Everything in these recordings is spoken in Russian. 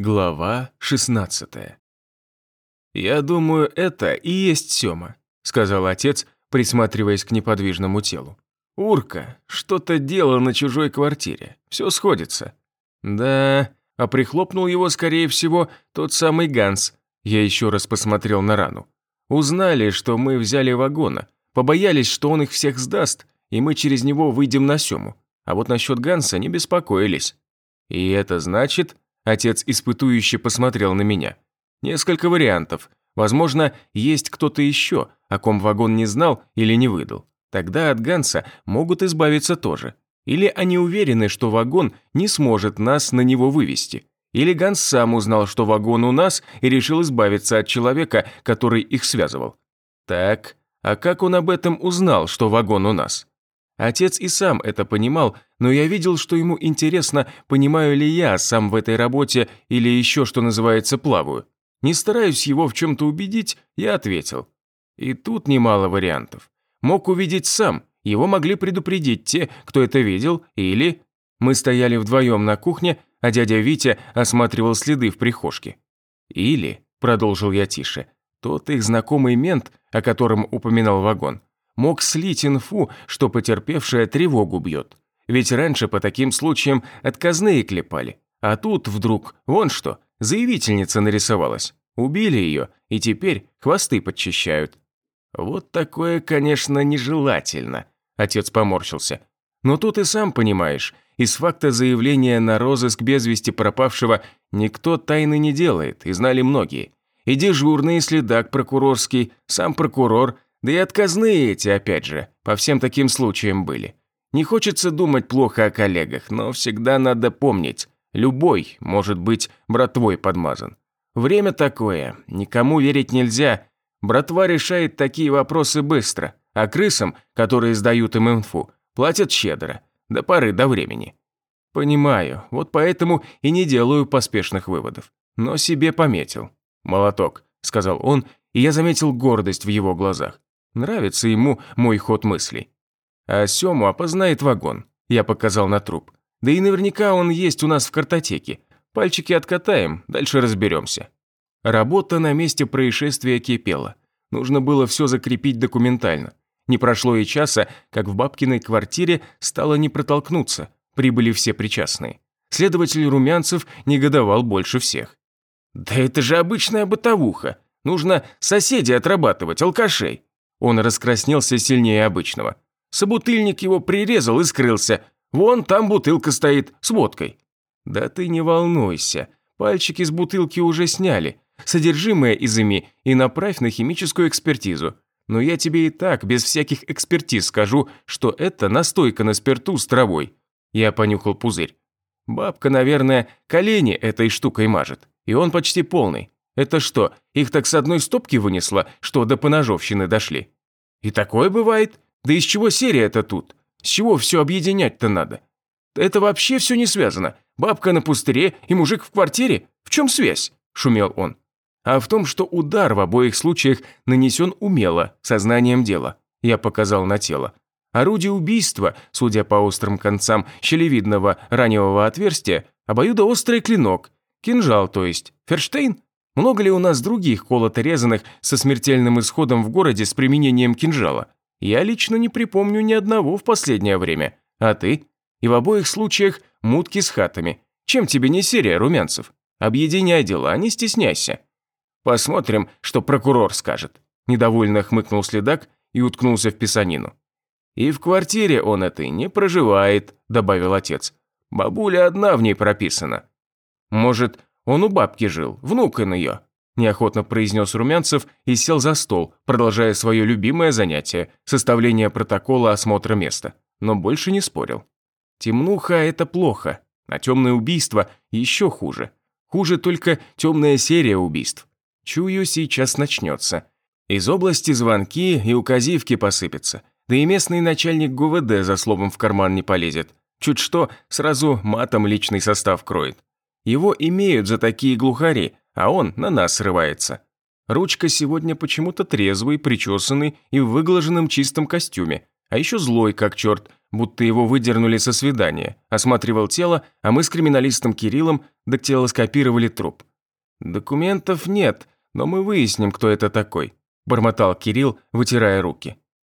Глава 16 «Я думаю, это и есть Сёма», – сказал отец, присматриваясь к неподвижному телу. «Урка, что-то делал на чужой квартире. Все сходится». «Да, а прихлопнул его, скорее всего, тот самый Ганс». Я еще раз посмотрел на рану. «Узнали, что мы взяли вагона, побоялись, что он их всех сдаст, и мы через него выйдем на Сёму. А вот насчет Ганса не беспокоились. И это значит, Отец испытующе посмотрел на меня. Несколько вариантов. Возможно, есть кто-то еще, о ком вагон не знал или не выдал. Тогда от Ганса могут избавиться тоже. Или они уверены, что вагон не сможет нас на него вывести. Или Ганс сам узнал, что вагон у нас, и решил избавиться от человека, который их связывал. Так, а как он об этом узнал, что вагон у нас? Отец и сам это понимал, но я видел, что ему интересно, понимаю ли я сам в этой работе или еще, что называется, плаваю. Не стараюсь его в чем-то убедить, я ответил. И тут немало вариантов. Мог увидеть сам, его могли предупредить те, кто это видел, или... Мы стояли вдвоем на кухне, а дядя Витя осматривал следы в прихожке. Или, продолжил я тише, тот их знакомый мент, о котором упоминал вагон, мог слить инфу, что потерпевшая тревогу бьет. Ведь раньше по таким случаям отказные клепали. А тут вдруг, вон что, заявительница нарисовалась. Убили ее, и теперь хвосты подчищают. Вот такое, конечно, нежелательно, отец поморщился. Но тут и сам понимаешь, из факта заявления на розыск без вести пропавшего никто тайны не делает, и знали многие. И дежурный, и следак прокурорский, сам прокурор – да и отказные эти, опять же, по всем таким случаям были. Не хочется думать плохо о коллегах, но всегда надо помнить, любой может быть братвой подмазан. Время такое, никому верить нельзя. Братва решает такие вопросы быстро, а крысам, которые сдают им инфу, платят щедро, до поры до времени. Понимаю, вот поэтому и не делаю поспешных выводов. Но себе пометил. «Молоток», — сказал он, и я заметил гордость в его глазах. Нравится ему мой ход мыслей. А Сему опознает вагон. Я показал на труп. Да и наверняка он есть у нас в картотеке. Пальчики откатаем, дальше разберемся. Работа на месте происшествия кипела. Нужно было все закрепить документально. Не прошло и часа, как в бабкиной квартире стало не протолкнуться. Прибыли все причастные. Следователь Румянцев негодовал больше всех. «Да это же обычная бытовуха. Нужно соседей отрабатывать, алкашей. Он раскраснелся сильнее обычного. Собутыльник его прирезал и скрылся. Вон там бутылка стоит с водкой. Да ты не волнуйся. Пальчики с бутылки уже сняли. Содержимое изыми и направь на химическую экспертизу. Но я тебе и так, без всяких экспертиз, скажу, что это настойка на спирту с травой. Я понюхал пузырь. Бабка, наверное, колени этой штукой мажет. И он почти полный. Это что, их так с одной стопки вынесло, что до поножовщины дошли? И такое бывает? Да из чего серия-то тут? С чего все объединять-то надо? Это вообще все не связано. Бабка на пустыре и мужик в квартире? В чем связь?» – шумел он. «А в том, что удар в обоих случаях нанесен умело, сознанием дела». Я показал на тело. Орудие убийства, судя по острым концам щелевидного раневого отверстия, обоюдоострый клинок. Кинжал, то есть. Ферштейн? Много ли у нас других колото-резаных со смертельным исходом в городе с применением кинжала? Я лично не припомню ни одного в последнее время. А ты? И в обоих случаях мутки с хатами. Чем тебе не серия, Румянцев? Объединяй дела, не стесняйся. Посмотрим, что прокурор скажет. Недовольно хмыкнул следак и уткнулся в писанину. «И в квартире он этой не проживает», – добавил отец. «Бабуля одна в ней прописана. Может, он у бабки жил, внук он ее», – неохотно произнес Румянцев и сел за стол, продолжая свое любимое занятие – составление протокола осмотра места, но больше не спорил. Темнуха – это плохо, а темное убийство еще хуже. Хуже только темная серия убийств. Чую, сейчас начнется. Из области звонки и указивки посыпятся. Да и местный начальник ГУВД за словом в карман не полезет. Чуть что, сразу матом личный состав кроет. Его имеют за такие глухари, а он на нас срывается. Ручка сегодня почему-то трезвый, причесанный и в выглаженном чистом костюме, А еще злой, как черт, будто его выдернули со свидания, осматривал тело, а мы с криминалистом Кириллом дактилоскопировали труп. «Документов нет, но мы выясним, кто это такой», – бормотал Кирилл, вытирая руки.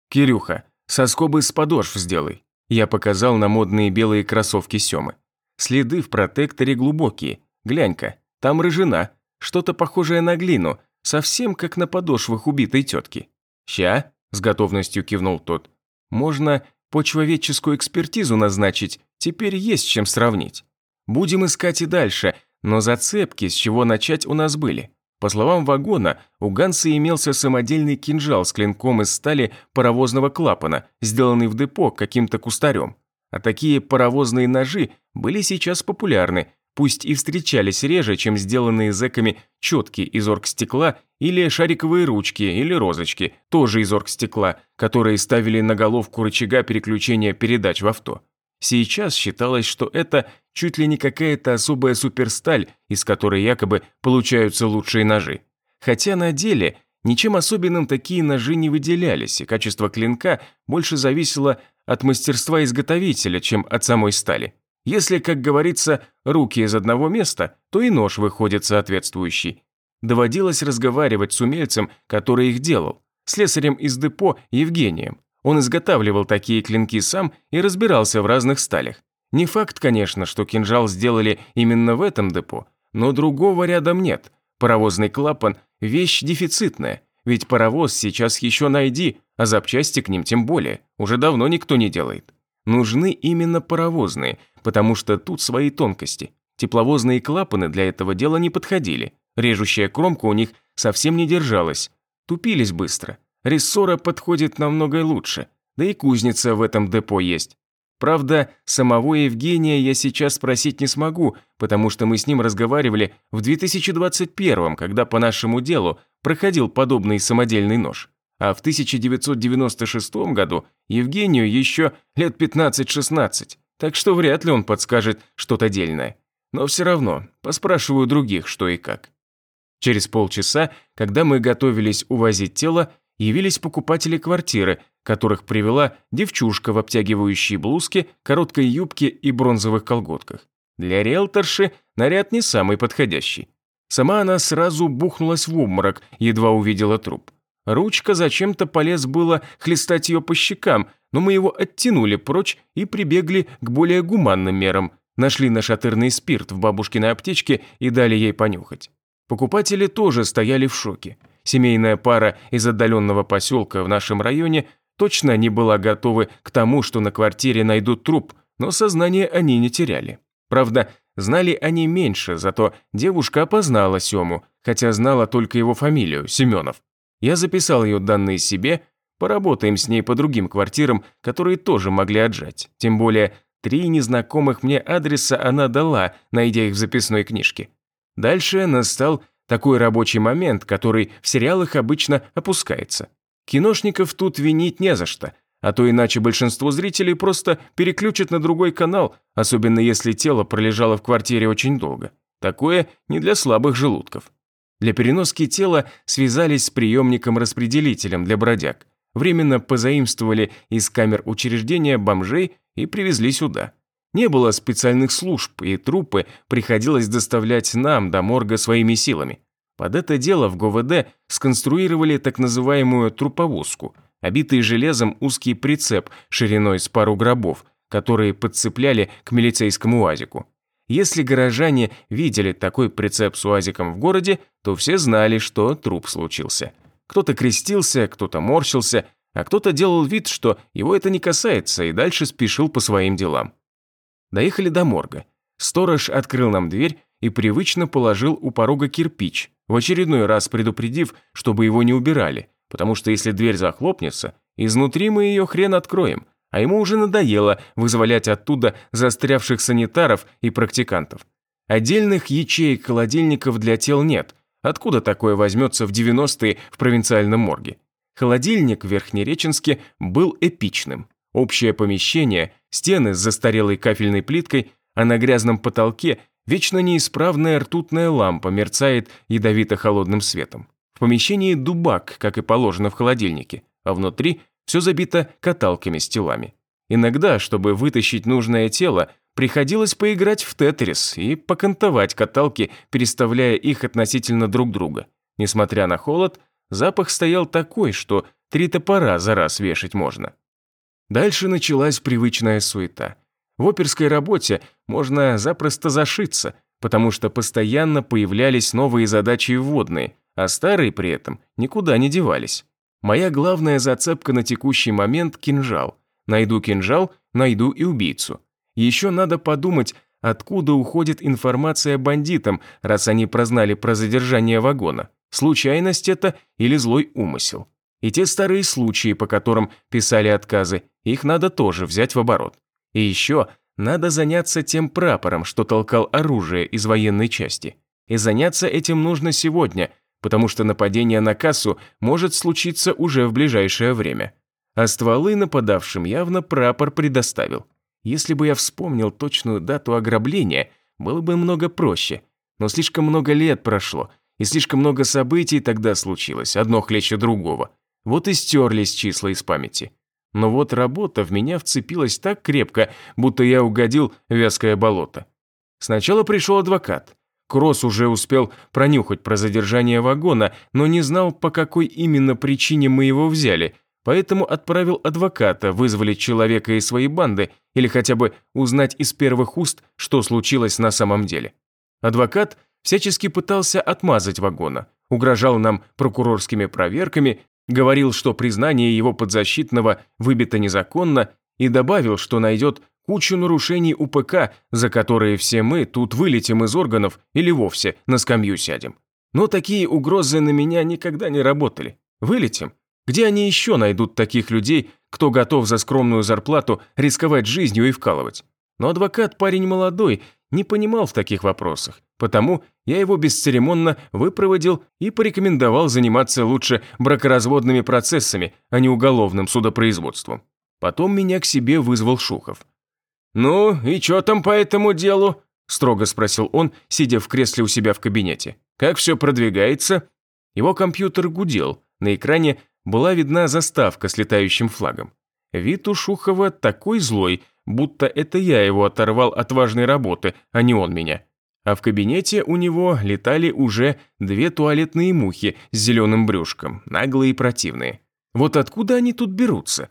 «Кирюха, соскобы с подошв сделай». Я показал на модные белые кроссовки Семы. Следы в протекторе глубокие. Глянь-ка, там рыжина, что-то похожее на глину, совсем как на подошвах убитой тетки. «Ща?» – с готовностью кивнул тот. «Можно почвоведческую экспертизу назначить, теперь есть чем сравнить. Будем искать и дальше, но зацепки, с чего начать у нас были. По словам вагона, у Ганса имелся самодельный кинжал с клинком из стали паровозного клапана, сделанный в депо каким-то кустарем. А такие паровозные ножи были сейчас популярны, пусть и встречались реже, чем сделанные зэками четки из оргстекла или шариковые ручки или розочки, тоже из оргстекла, которые ставили на головку рычага переключения передач в авто. Сейчас считалось, что это чуть ли не какая-то особая суперсталь, из которой якобы получаются лучшие ножи. Хотя на деле ничем особенным такие ножи не выделялись, и качество клинка больше зависело от мастерства изготовителя, чем от самой стали. Если, как говорится, руки из одного места, то и нож выходит соответствующий. Доводилось разговаривать с умельцем, который их делал, слесарем из депо Евгением. Он изготавливал такие клинки сам и разбирался в разных сталях. Не факт, конечно, что кинжал сделали именно в этом депо, но другого рядом нет. Паровозный клапан – вещь дефицитная, ведь паровоз сейчас еще найди, а запчасти к ним тем более, уже давно никто не делает. Нужны именно паровозные, потому что тут свои тонкости. Тепловозные клапаны для этого дела не подходили. Режущая кромка у них совсем не держалась. Тупились быстро. Рессора подходит намного лучше. Да и кузница в этом депо есть. Правда, самого Евгения я сейчас спросить не смогу, потому что мы с ним разговаривали в 2021 когда по нашему делу проходил подобный самодельный нож. А в 1996 году Евгению еще лет 15-16 так что вряд ли он подскажет что-то дельное. Но все равно, поспрашиваю других, что и как. Через полчаса, когда мы готовились увозить тело, явились покупатели квартиры, которых привела девчушка в обтягивающей блузке, короткой юбке и бронзовых колготках. Для риэлторши наряд не самый подходящий. Сама она сразу бухнулась в обморок, едва увидела труп. Ручка зачем-то полез было хлестать ее по щекам, но мы его оттянули прочь и прибегли к более гуманным мерам. Нашли нашатырный спирт в бабушкиной аптечке и дали ей понюхать. Покупатели тоже стояли в шоке. Семейная пара из отдаленного поселка в нашем районе точно не была готовы к тому, что на квартире найдут труп, но сознание они не теряли. Правда, знали они меньше, зато девушка опознала Сему, хотя знала только его фамилию, Семенов. Я записал ее данные себе, поработаем с ней по другим квартирам, которые тоже могли отжать. Тем более, три незнакомых мне адреса она дала, найдя их в записной книжке. Дальше настал такой рабочий момент, который в сериалах обычно опускается. Киношников тут винить не за что, а то иначе большинство зрителей просто переключат на другой канал, особенно если тело пролежало в квартире очень долго. Такое не для слабых желудков. Для переноски тела связались с приемником-распределителем для бродяг, временно позаимствовали из камер учреждения бомжей и привезли сюда. Не было специальных служб, и трупы приходилось доставлять нам до морга своими силами. Под это дело в ГУВД сконструировали так называемую труповозку, обитый железом узкий прицеп шириной с пару гробов, которые подцепляли к милицейскому УАЗику. Если горожане видели такой прицеп с уазиком в городе, то все знали, что труп случился. Кто-то крестился, кто-то морщился, а кто-то делал вид, что его это не касается, и дальше спешил по своим делам. Доехали до морга. Сторож открыл нам дверь и привычно положил у порога кирпич, в очередной раз предупредив, чтобы его не убирали, потому что если дверь захлопнется, изнутри мы ее хрен откроем – а ему уже надоело вызволять оттуда застрявших санитаров и практикантов. Отдельных ячеек холодильников для тел нет. Откуда такое возьмется в 90-е в провинциальном морге? Холодильник в Верхнереченске был эпичным. Общее помещение, стены с застарелой кафельной плиткой, а на грязном потолке вечно неисправная ртутная лампа мерцает ядовито-холодным светом. В помещении дубак, как и положено в холодильнике, а внутри Все забито каталками с телами. Иногда, чтобы вытащить нужное тело, приходилось поиграть в тетрис и покантовать каталки, переставляя их относительно друг друга. Несмотря на холод, запах стоял такой, что три топора за раз вешать можно. Дальше началась привычная суета. В оперской работе можно запросто зашиться, потому что постоянно появлялись новые задачи и вводные, а старые при этом никуда не девались. Моя главная зацепка на текущий момент – кинжал. Найду кинжал, найду и убийцу. Еще надо подумать, откуда уходит информация бандитам, раз они прознали про задержание вагона. Случайность это или злой умысел. И те старые случаи, по которым писали отказы, их надо тоже взять в оборот. И еще надо заняться тем прапором, что толкал оружие из военной части. И заняться этим нужно сегодня, потому что нападение на кассу может случиться уже в ближайшее время. А стволы нападавшим явно прапор предоставил. Если бы я вспомнил точную дату ограбления, было бы много проще. Но слишком много лет прошло, и слишком много событий тогда случилось, одно хлеще другого. Вот и стерлись числа из памяти. Но вот работа в меня вцепилась так крепко, будто я угодил в вязкое болото. Сначала пришел адвокат. Кросс уже успел пронюхать про задержание вагона, но не знал, по какой именно причине мы его взяли, поэтому отправил адвоката вызволить человека из своей банды или хотя бы узнать из первых уст, что случилось на самом деле. Адвокат всячески пытался отмазать вагона, угрожал нам прокурорскими проверками говорил, что признание его подзащитного выбито незаконно, и добавил, что найдет кучу нарушений УПК, за которые все мы тут вылетим из органов или вовсе на скамью сядем. Но такие угрозы на меня никогда не работали. Вылетим. Где они еще найдут таких людей, кто готов за скромную зарплату рисковать жизнью и вкалывать? Но адвокат парень молодой, не понимал в таких вопросах, потому я его бесцеремонно выпроводил и порекомендовал заниматься лучше бракоразводными процессами, а не уголовным судопроизводством. Потом меня к себе вызвал Шухов. «Ну, и что там по этому делу?» – строго спросил он, сидя в кресле у себя в кабинете. «Как все продвигается?» Его компьютер гудел, на экране была видна заставка с летающим флагом. Вид у Шухова такой злой, будто это я его оторвал от важной работы, а не он меня. А в кабинете у него летали уже две туалетные мухи с зеленым брюшком, наглые и противные. Вот откуда они тут берутся?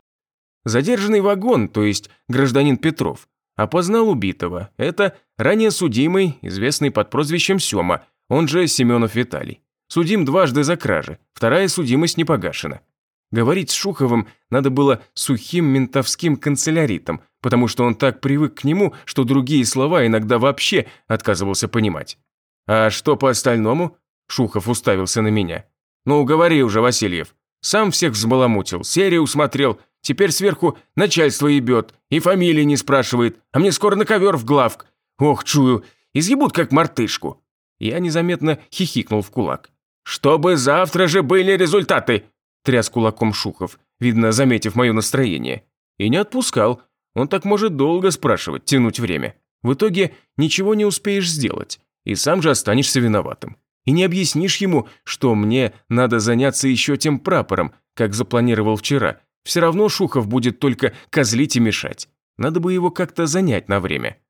Задержанный вагон, то есть гражданин Петров, опознал убитого. Это ранее судимый, известный под прозвищем Сёма, он же Семенов Виталий. Судим дважды за кражи, вторая судимость не погашена. Говорить с Шуховым надо было сухим ментовским канцеляритом, потому что он так привык к нему, что другие слова иногда вообще отказывался понимать. «А что по остальному?» Шухов уставился на меня. «Ну, говори уже, Васильев. Сам всех взбаламутил, серию усмотрел, теперь сверху начальство ебет, и фамилии не спрашивает, а мне скоро на ковер в главк. Ох, чую, изъебут как мартышку». Я незаметно хихикнул в кулак. «Чтобы завтра же были результаты!» тряс кулаком Шухов, видно, заметив мое настроение. И не отпускал. Он так может долго спрашивать, тянуть время. В итоге ничего не успеешь сделать, и сам же останешься виноватым. И не объяснишь ему, что мне надо заняться еще тем прапором, как запланировал вчера. Все равно Шухов будет только козлить и мешать. Надо бы его как-то занять на время.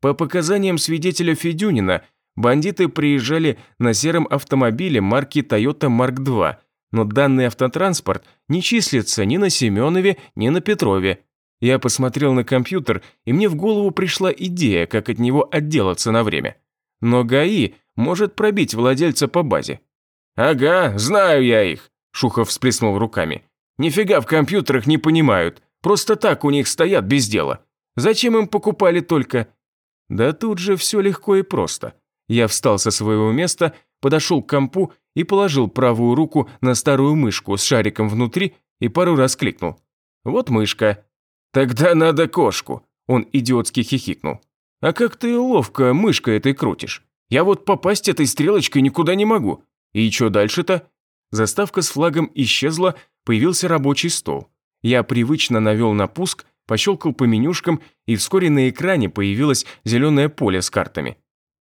По показаниям свидетеля Федюнина, бандиты приезжали на сером автомобиле марки Toyota Mark II но данный автотранспорт не числится ни на Семенове, ни на Петрове. Я посмотрел на компьютер, и мне в голову пришла идея, как от него отделаться на время. Но ГАИ может пробить владельца по базе. «Ага, знаю я их», – Шухов всплеснул руками. «Нифига в компьютерах не понимают, просто так у них стоят без дела. Зачем им покупали только...» Да тут же все легко и просто. Я встал со своего места, подошел к компу и положил правую руку на старую мышку с шариком внутри и пару раз кликнул. «Вот мышка». «Тогда надо кошку», – он идиотски хихикнул. «А как ты ловко мышкой этой крутишь? Я вот попасть этой стрелочкой никуда не могу. И что дальше-то?» Заставка с флагом исчезла, появился рабочий стол. Я привычно навел на пуск, пощелкал по менюшкам, и вскоре на экране появилось зеленое поле с картами.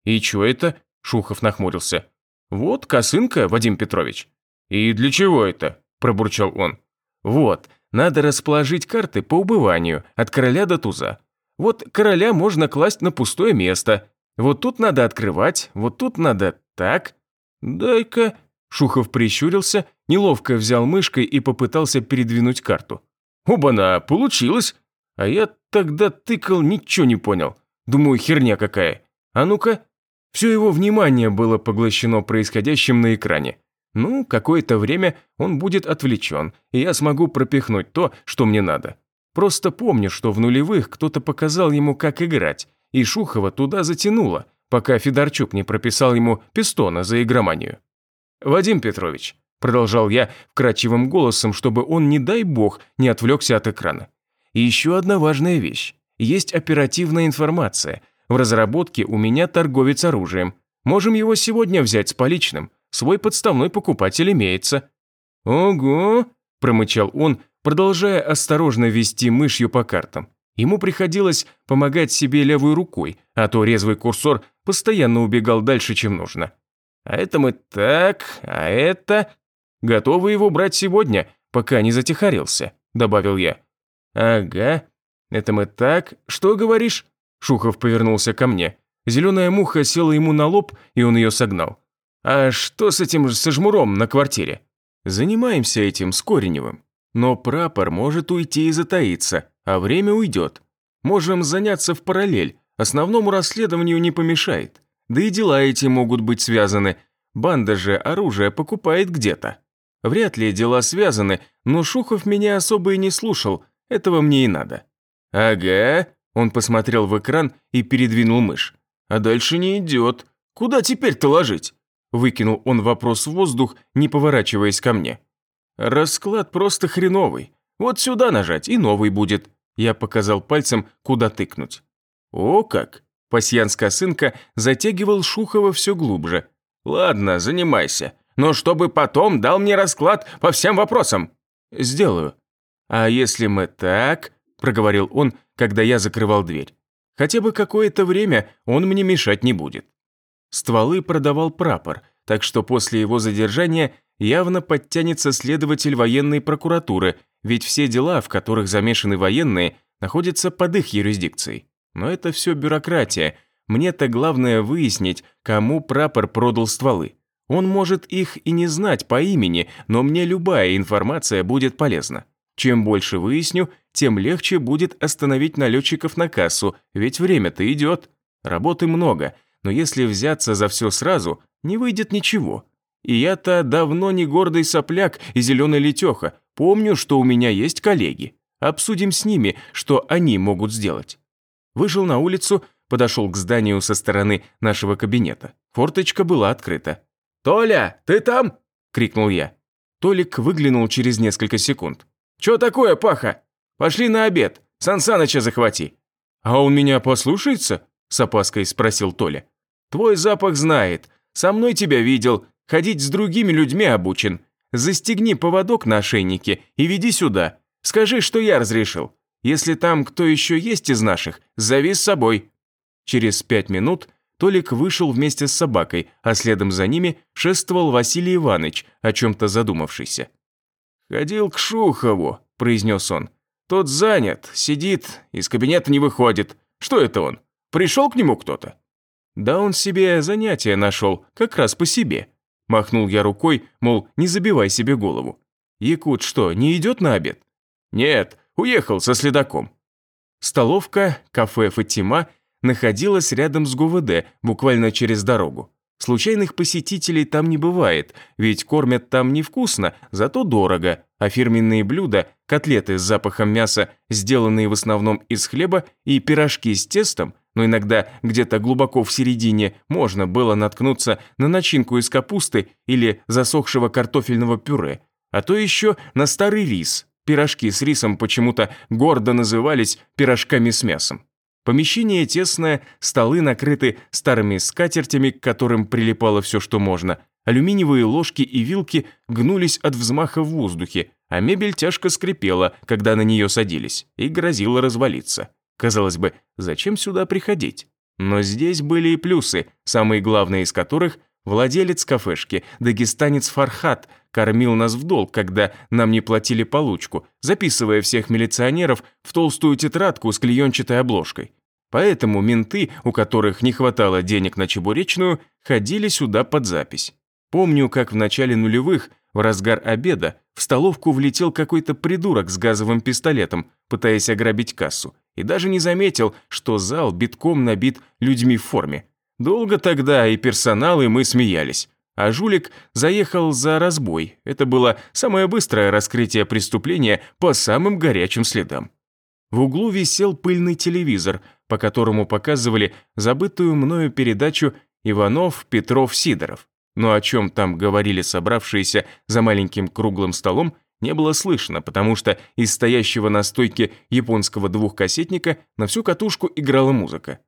«И что это?» – Шухов нахмурился. «Вот косынка, Вадим Петрович». «И для чего это?» – пробурчал он. «Вот, надо расположить карты по убыванию, от короля до туза. Вот короля можно класть на пустое место. Вот тут надо открывать, вот тут надо так. Дай-ка... Шухов прищурился, неловко взял мышкой и попытался передвинуть карту. Оба-на, получилось. А я тогда тыкал, ничего не понял. Думаю, херня какая. А ну-ка. Все его внимание было поглощено происходящим на экране. Ну, какое-то время он будет отвлечен, и я смогу пропихнуть то, что мне надо. Просто помню, что в нулевых кто-то показал ему, как играть, и Шухова туда затянуло, пока Федорчук не прописал ему пистона за игроманию. «Вадим Петрович», – продолжал я вкрадчивым голосом, чтобы он, не дай бог, не отвлекся от экрана. «И еще одна важная вещь. Есть оперативная информация. В разработке у меня торговец оружием. Можем его сегодня взять с поличным. Свой подставной покупатель имеется». «Ого», – промычал он, продолжая осторожно вести мышью по картам. Ему приходилось помогать себе левой рукой, а то резвый курсор постоянно убегал дальше, чем нужно. А это мы так, а это... Готовы его брать сегодня, пока не затихарился, добавил я. Ага, это мы так, что говоришь? Шухов повернулся ко мне. Зеленая муха села ему на лоб, и он ее согнал. А что с этим со жмуром на квартире? Занимаемся этим с Кореневым. Но прапор может уйти и затаиться, а время уйдет. Можем заняться в параллель, основному расследованию не помешает. Да и дела эти могут быть связаны. Банда же оружие покупает где-то. Вряд ли дела связаны, но Шухов меня особо и не слушал, этого мне и надо. «Ага», – он посмотрел в экран и передвинул мышь. «А дальше не идет. Куда теперь-то ложить?» Выкинул он вопрос в воздух, не поворачиваясь ко мне. «Расклад просто хреновый. Вот сюда нажать, и новый будет». Я показал пальцем, куда тыкнуть. «О как!» Пасьянс Косынка затягивал Шухова все глубже. «Ладно, занимайся, но чтобы потом дал мне расклад по всем вопросам». «Сделаю». «А если мы так?» – проговорил он, когда я закрывал дверь. «Хотя бы какое-то время он мне мешать не будет». Стволы продавал прапор, так что после его задержания явно подтянется следователь военной прокуратуры, ведь все дела, в которых замешаны военные, находятся под их юрисдикцией. Но это все бюрократия. Мне-то главное выяснить, кому прапор продал стволы. Он может их и не знать по имени, но мне любая информация будет полезна. Чем больше выясню, тем легче будет остановить налетчиков на кассу, ведь время-то идет. Работы много, но если взяться за все сразу, не выйдет ничего. И я-то давно не гордый сопляк и зеленый летеха, помню, что у меня есть коллеги. Обсудим с ними, что они могут сделать. Вышел на улицу, подошел к зданию со стороны нашего кабинета. Форточка была открыта. «Толя, ты там?» – крикнул я. Толик выглянул через несколько секунд. «Чё такое, Паха? Пошли на обед, Сансаныча захвати». «А он меня послушается?» – с опаской спросил Толя. «Твой запах знает. Со мной тебя видел. Ходить с другими людьми обучен. Застегни поводок на ошейнике и веди сюда. Скажи, что я разрешил. Если там кто еще есть из наших, зови с собой». Через пять минут Толик вышел вместе с собакой, а следом за ними шествовал Василий Иванович, о чем-то задумавшийся. «Ходил к Шухову», – произнес он. «Тот занят, сидит, из кабинета не выходит. Что это он? Пришел к нему кто-то?» «Да он себе занятие нашел, как раз по себе». Махнул я рукой, мол, не забивай себе голову. «Якут что, не идет на обед?» «Нет, Уехал со следаком». Столовка, кафе «Фатима» находилась рядом с ГУВД, буквально через дорогу. Случайных посетителей там не бывает, ведь кормят там невкусно, зато дорого, а фирменные блюда, котлеты с запахом мяса, сделанные в основном из хлеба, и пирожки с тестом, но иногда где-то глубоко в середине можно было наткнуться на начинку из капусты или засохшего картофельного пюре, а то еще на старый рис, Пирожки с рисом почему-то гордо назывались пирожками с мясом. Помещение тесное, столы накрыты старыми скатертями, к которым прилипало все, что можно. Алюминиевые ложки и вилки гнулись от взмаха в воздухе, а мебель тяжко скрипела, когда на нее садились, и грозила развалиться. Казалось бы, зачем сюда приходить? Но здесь были и плюсы, самые главные из которых Владелец кафешки, дагестанец Фархат, кормил нас в долг, когда нам не платили получку, записывая всех милиционеров в толстую тетрадку с клеенчатой обложкой. Поэтому менты, у которых не хватало денег на чебуречную, ходили сюда под запись. Помню, как в начале нулевых, в разгар обеда, в столовку влетел какой-то придурок с газовым пистолетом, пытаясь ограбить кассу, и даже не заметил, что зал битком набит людьми в форме. Долго тогда и персонал, и мы смеялись. А жулик заехал за разбой. Это было самое быстрое раскрытие преступления по самым горячим следам. В углу висел пыльный телевизор, по которому показывали забытую мною передачу «Иванов, Петров, Сидоров». Но о чем там говорили собравшиеся за маленьким круглым столом, не было слышно, потому что из стоящего на стойке японского двухкассетника на всю катушку играла музыка.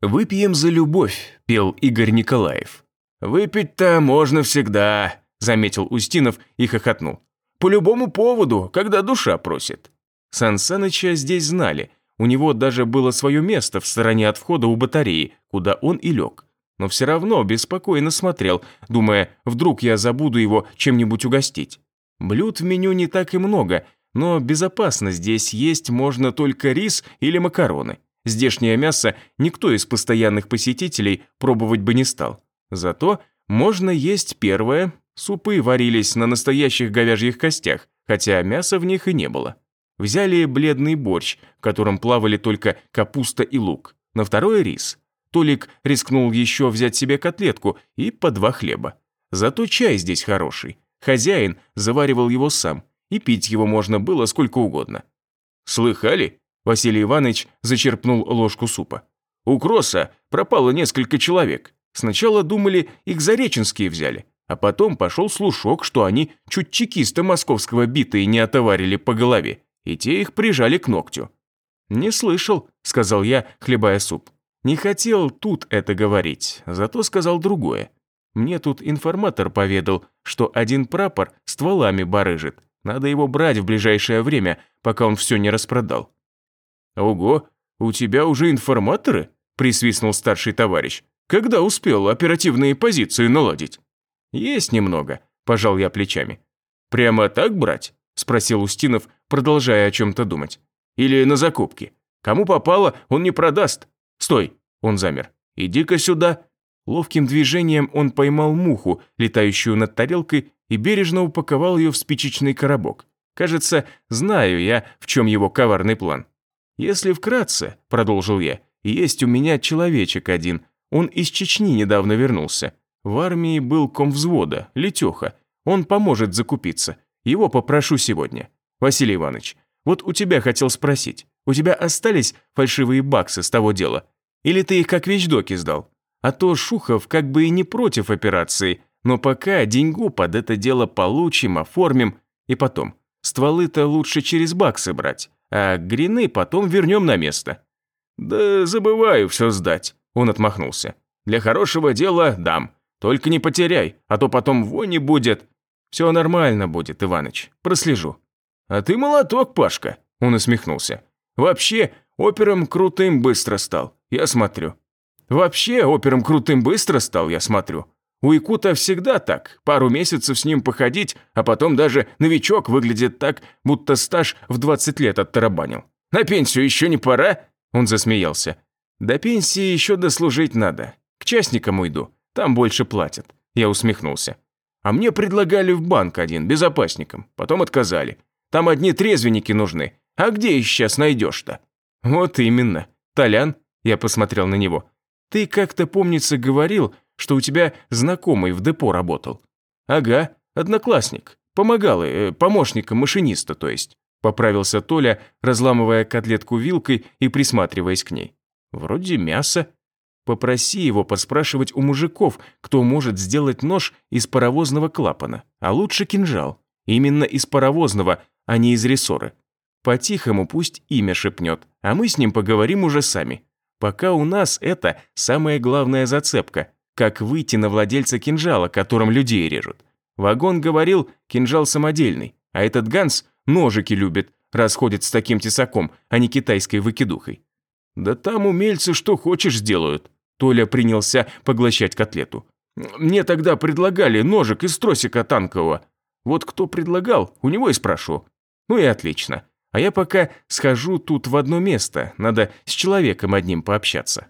«Выпьем за любовь», – пел Игорь Николаев. «Выпить-то можно всегда», – заметил Устинов и хохотнул. «По любому поводу, когда душа просит». Сан Саныча здесь знали, у него даже было свое место в стороне от входа у батареи, куда он и лег. Но все равно беспокойно смотрел, думая, вдруг я забуду его чем-нибудь угостить. Блюд в меню не так и много, но безопасно здесь есть можно только рис или макароны. Здешнее мясо никто из постоянных посетителей пробовать бы не стал. Зато можно есть первое, супы варились на настоящих говяжьих костях, хотя мяса в них и не было. Взяли бледный борщ, в котором плавали только капуста и лук. На второе рис. Толик рискнул еще взять себе котлетку и по два хлеба. Зато чай здесь хороший. Хозяин заваривал его сам, и пить его можно было сколько угодно. «Слыхали?» Василий Иванович зачерпнул ложку супа. «У Кросса пропало несколько человек. Сначала думали, их зареченские взяли, а потом пошел слушок, что они чуть чекиста московского битые не отоварили по голове, и те их прижали к ногтю». «Не слышал», — сказал я, хлебая суп. Не хотел тут это говорить, зато сказал другое. Мне тут информатор поведал, что один прапор стволами барыжит. Надо его брать в ближайшее время, пока он все не распродал. «Ого, у тебя уже информаторы?» – присвистнул старший товарищ. «Когда успел оперативные позиции наладить?» «Есть немного», – пожал я плечами. «Прямо так брать?» – спросил Устинов, продолжая о чем-то думать. «Или на закупки? Кому попало, он не продаст. Стой!» – он замер. «Иди-ка сюда!» Ловким движением он поймал муху, летающую над тарелкой, и бережно упаковал ее в спичечный коробок. Кажется, знаю я, в чем его коварный план. «Если вкратце», – продолжил я, – «есть у меня человечек один. Он из Чечни недавно вернулся. В армии был комвзвода, Летеха. Он поможет закупиться. Его попрошу сегодня. Василий Иванович, вот у тебя хотел спросить. У тебя остались фальшивые баксы с того дела? Или ты их как вещдоки сдал? А то Шухов как бы и не против операции, но пока деньгу под это дело получим, оформим. И потом, стволы-то лучше через баксы брать а грины потом вернем на место». «Да забываю все сдать», – он отмахнулся. «Для хорошего дела дам. Только не потеряй, а то потом вони будет». «Все нормально будет, Иваныч, прослежу». «А ты молоток, Пашка», – он усмехнулся. «Вообще, опером крутым быстро стал, я смотрю». «Вообще, опером крутым быстро стал, я смотрю. У Якута всегда так. Пару месяцев с ним походить, а потом даже новичок выглядит так, будто стаж в 20 лет оттарабанил. На пенсию еще не пора?» Он засмеялся. «До пенсии еще дослужить надо. К частникам уйду. Там больше платят». Я усмехнулся. «А мне предлагали в банк один, безопасником. Потом отказали. Там одни трезвенники нужны. А где их сейчас найдешь-то?» «Вот именно. Толян?» Я посмотрел на него. «Ты как-то, помнится, говорил, что у тебя знакомый в депо работал». «Ага, одноклассник. Помогал, э, помощником машиниста, то есть». Поправился Толя, разламывая котлетку вилкой и присматриваясь к ней. «Вроде мясо». Попроси его поспрашивать у мужиков, кто может сделать нож из паровозного клапана, а лучше кинжал. Именно из паровозного, а не из рессоры. По-тихому пусть имя шепнет, а мы с ним поговорим уже сами. Пока у нас это самая главная зацепка, как выйти на владельца кинжала, которым людей режут. Вагон говорил, кинжал самодельный, а этот Ганс ножики любит, расходит с таким тесаком, а не китайской выкидухой. Да там умельцы что хочешь сделают. Толя принялся поглощать котлету. Мне тогда предлагали ножик из тросика танкового. Вот кто предлагал, у него и спрошу. Ну и отлично. А я пока схожу тут в одно место, надо с человеком одним пообщаться.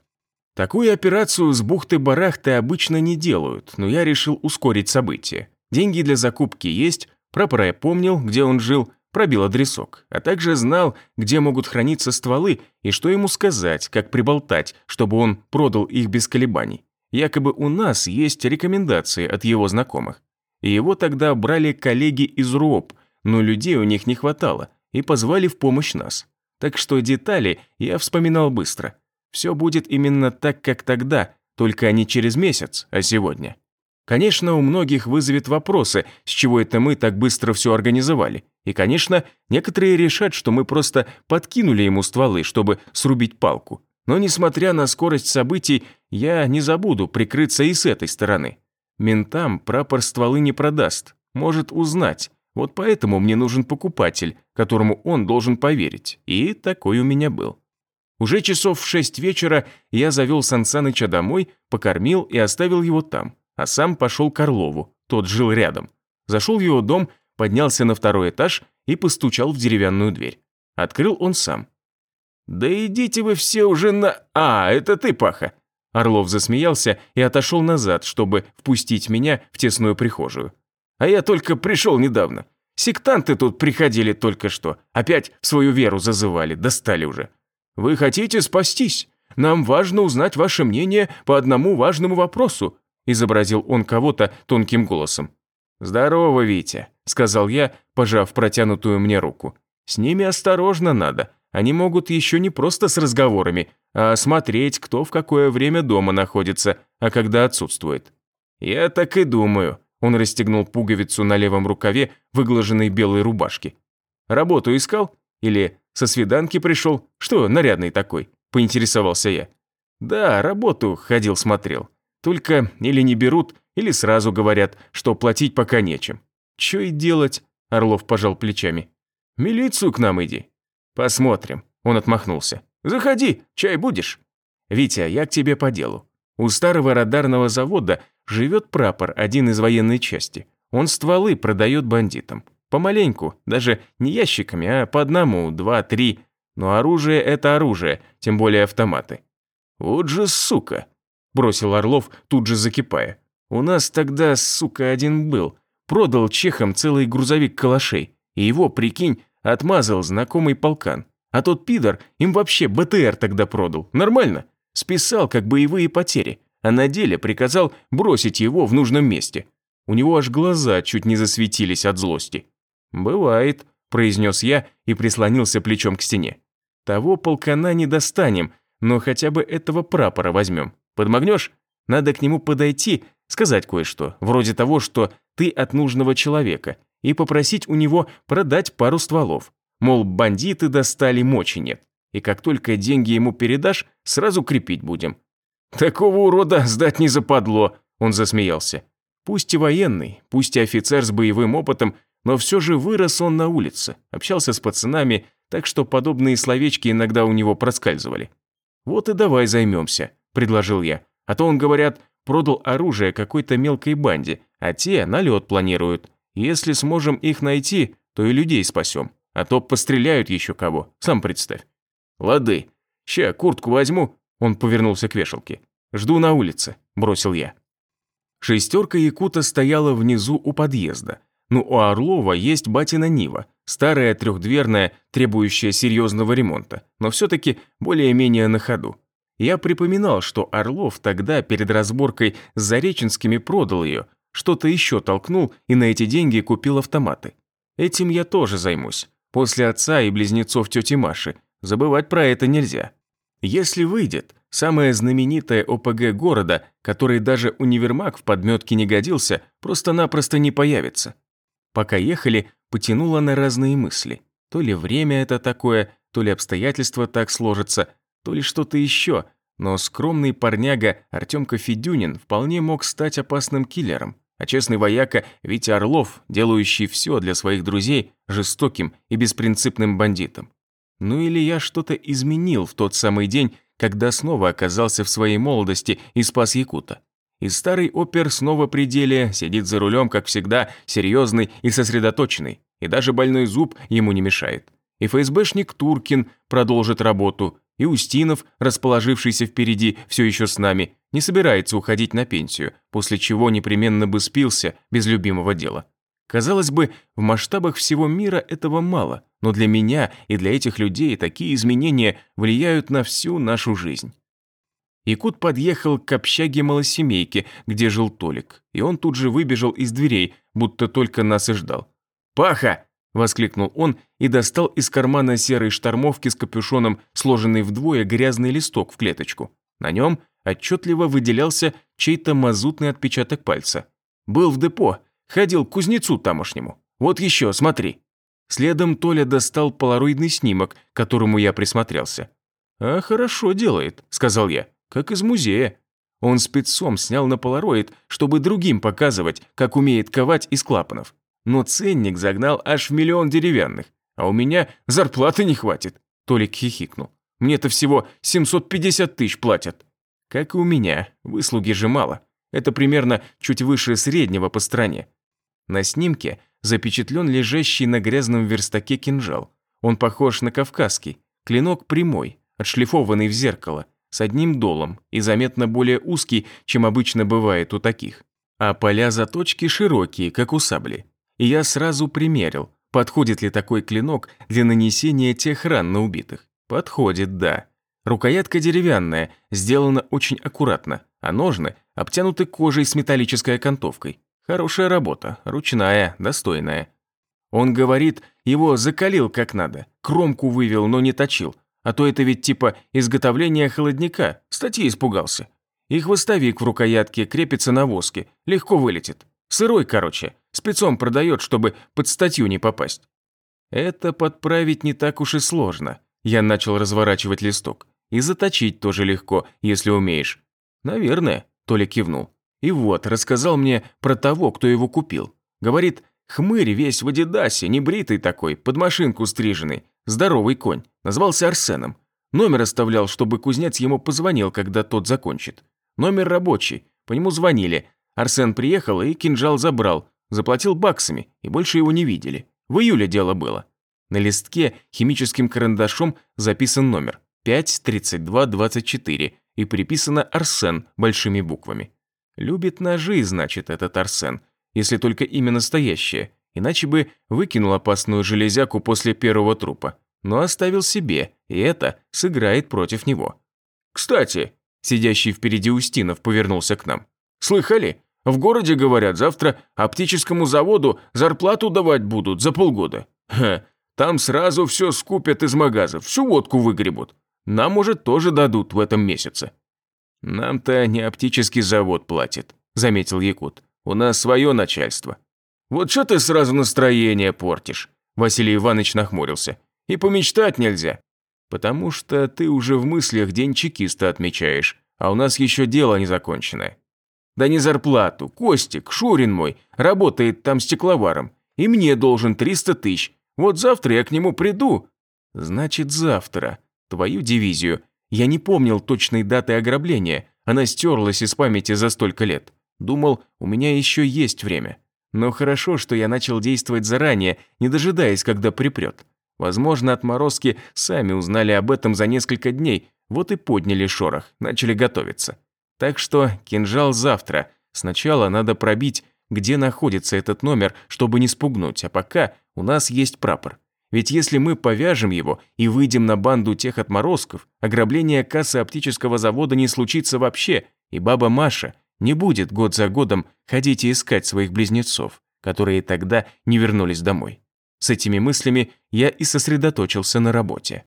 Такую операцию с бухты-барахты обычно не делают, но я решил ускорить события. Деньги для закупки есть, прапора я помнил, где он жил, пробил адресок, а также знал, где могут храниться стволы и что ему сказать, как приболтать, чтобы он продал их без колебаний. Якобы у нас есть рекомендации от его знакомых. И его тогда брали коллеги из РУОП, но людей у них не хватало, и позвали в помощь нас. Так что детали я вспоминал быстро – все будет именно так, как тогда, только не через месяц, а сегодня. Конечно, у многих вызовет вопросы, с чего это мы так быстро все организовали. И, конечно, некоторые решат, что мы просто подкинули ему стволы, чтобы срубить палку. Но, несмотря на скорость событий, я не забуду прикрыться и с этой стороны. Ментам прапор стволы не продаст, может узнать. Вот поэтому мне нужен покупатель, которому он должен поверить. И такой у меня был. Уже часов в шесть вечера я завел Сансаныча домой, покормил и оставил его там, а сам пошел к Орлову, тот жил рядом. Зашел в его дом, поднялся на второй этаж и постучал в деревянную дверь. Открыл он сам. «Да идите вы все уже на... А, это ты, Паха!» Орлов засмеялся и отошел назад, чтобы впустить меня в тесную прихожую. «А я только пришел недавно. Сектанты тут приходили только что. Опять свою веру зазывали, достали уже. Вы хотите спастись? Нам важно узнать ваше мнение по одному важному вопросу», изобразил он кого-то тонким голосом. «Здорово, Витя», – сказал я, пожав протянутую мне руку. «С ними осторожно надо. Они могут еще не просто с разговорами, а смотреть, кто в какое время дома находится, а когда отсутствует». «Я так и думаю», – он расстегнул пуговицу на левом рукаве выглаженной белой рубашки. «Работу искал? Или со свиданки пришел? Что, нарядный такой?» – поинтересовался я. «Да, работу ходил смотрел. Только или не берут, или сразу говорят, что платить пока нечем. Чё и делать?» – Орлов пожал плечами. «Милицию к нам иди». «Посмотрим», – он отмахнулся. «Заходи, чай будешь?» «Витя, я к тебе по делу. У старого радарного завода живет прапор, один из военной части. Он стволы продает бандитам. Помаленьку, даже не ящиками, а по одному, два, три. Но оружие – это оружие, тем более автоматы. «Вот же сука!» – бросил Орлов, тут же закипая. «У нас тогда, сука, один был. Продал чехам целый грузовик калашей. И его, прикинь, отмазал знакомый полкан. А тот пидор им вообще БТР тогда продал. Нормально? Списал как боевые потери. А на деле приказал бросить его в нужном месте. У него аж глаза чуть не засветились от злости. «Бывает», – произнес я и прислонился плечом к стене. «Того полкана не достанем, но хотя бы этого прапора возьмем. Подмогнешь? Надо к нему подойти, сказать кое-что, вроде того, что ты от нужного человека, и попросить у него продать пару стволов. Мол, бандиты достали, мочи нет. И как только деньги ему передашь, сразу крепить будем». «Такого урода сдать не западло», – он засмеялся. Пусть и военный, пусть и офицер с боевым опытом, но все же вырос он на улице, общался с пацанами, так что подобные словечки иногда у него проскальзывали. «Вот и давай займемся», – предложил я. «А то он, говорят, продал оружие какой-то мелкой банде, а те налет планируют. Если сможем их найти, то и людей спасем. А то постреляют еще кого, сам представь». «Лады. Ща, куртку возьму», – он повернулся к вешалке. «Жду на улице», – бросил я. Шестерка Якута стояла внизу у подъезда – ну, у Орлова есть батина Нива, старая трехдверная, требующая серьезного ремонта, но все-таки более-менее на ходу. Я припоминал, что Орлов тогда перед разборкой с Зареченскими продал ее, что-то еще толкнул и на эти деньги купил автоматы. Этим я тоже займусь. После отца и близнецов тети Маши. Забывать про это нельзя. Если выйдет, самая знаменитая ОПГ города, который даже универмаг в подметке не годился, просто-напросто не появится. Пока ехали, потянуло на разные мысли. То ли время это такое, то ли обстоятельства так сложатся, то ли что-то еще. Но скромный парняга Артемка Федюнин вполне мог стать опасным киллером, а честный вояка Витя Орлов, делающий все для своих друзей, жестоким и беспринципным бандитом. Ну или я что-то изменил в тот самый день, когда снова оказался в своей молодости и спас Якута. И старый опер снова при деле, сидит за рулем, как всегда, серьезный и сосредоточенный. И даже больной зуб ему не мешает. И ФСБшник Туркин продолжит работу, и Устинов, расположившийся впереди, все еще с нами, не собирается уходить на пенсию, после чего непременно бы спился без любимого дела. Казалось бы, в масштабах всего мира этого мало, но для меня и для этих людей такие изменения влияют на всю нашу жизнь. Якут подъехал к общаге малосемейки, где жил Толик, и он тут же выбежал из дверей, будто только нас и ждал. «Паха!» – воскликнул он и достал из кармана серой штормовки с капюшоном сложенный вдвое грязный листок в клеточку. На нем отчетливо выделялся чей-то мазутный отпечаток пальца. «Был в депо, ходил к кузнецу тамошнему. Вот еще, смотри». Следом Толя достал полароидный снимок, к которому я присмотрелся. «А хорошо делает», – сказал я как из музея. Он спецом снял на полароид, чтобы другим показывать, как умеет ковать из клапанов. Но ценник загнал аж в миллион деревянных, а у меня зарплаты не хватит. Толик хихикнул. Мне-то всего 750 тысяч платят. Как и у меня, выслуги же мало. Это примерно чуть выше среднего по стране. На снимке запечатлен лежащий на грязном верстаке кинжал. Он похож на кавказский. Клинок прямой, отшлифованный в зеркало с одним долом и заметно более узкий, чем обычно бывает у таких. А поля заточки широкие, как у сабли. И я сразу примерил, подходит ли такой клинок для нанесения тех ран на убитых. Подходит, да. Рукоятка деревянная, сделана очень аккуратно, а ножны обтянуты кожей с металлической окантовкой. Хорошая работа, ручная, достойная. Он говорит, его закалил как надо, кромку вывел, но не точил, а то это ведь типа изготовление холодника, статьи испугался. И хвостовик в рукоятке крепится на воске, легко вылетит. Сырой, короче, спецом продает, чтобы под статью не попасть. Это подправить не так уж и сложно. Я начал разворачивать листок. И заточить тоже легко, если умеешь. Наверное, Толя кивнул. И вот, рассказал мне про того, кто его купил. Говорит, хмырь весь в адидасе, небритый такой, под машинку стриженный, здоровый конь. Назвался Арсеном. Номер оставлял, чтобы кузнец ему позвонил, когда тот закончит. Номер рабочий, по нему звонили. Арсен приехал и кинжал забрал, заплатил баксами, и больше его не видели. В июле дело было. На листке химическим карандашом записан номер 53224 и приписано «Арсен» большими буквами. Любит ножи, значит, этот Арсен, если только имя настоящее, иначе бы выкинул опасную железяку после первого трупа но оставил себе, и это сыграет против него. «Кстати», – сидящий впереди Устинов повернулся к нам, «слыхали? В городе, говорят, завтра оптическому заводу зарплату давать будут за полгода. Ха, там сразу все скупят из магазов, всю водку выгребут. Нам, может, тоже дадут в этом месяце». «Нам-то не оптический завод платит», – заметил Якут. «У нас свое начальство». «Вот что ты сразу настроение портишь?» Василий Иванович нахмурился. И помечтать нельзя. Потому что ты уже в мыслях день чекиста отмечаешь, а у нас еще дело незаконченное. Да не зарплату, Костик, Шурин мой, работает там стекловаром, и мне должен 300 тысяч. Вот завтра я к нему приду. Значит, завтра. Твою дивизию. Я не помнил точной даты ограбления, она стерлась из памяти за столько лет. Думал, у меня еще есть время. Но хорошо, что я начал действовать заранее, не дожидаясь, когда припрет. Возможно, отморозки сами узнали об этом за несколько дней, вот и подняли шорох, начали готовиться. Так что кинжал завтра. Сначала надо пробить, где находится этот номер, чтобы не спугнуть, а пока у нас есть прапор. Ведь если мы повяжем его и выйдем на банду тех отморозков, ограбление кассы оптического завода не случится вообще, и баба Маша не будет год за годом ходить и искать своих близнецов, которые тогда не вернулись домой. С этими мыслями я и сосредоточился на работе.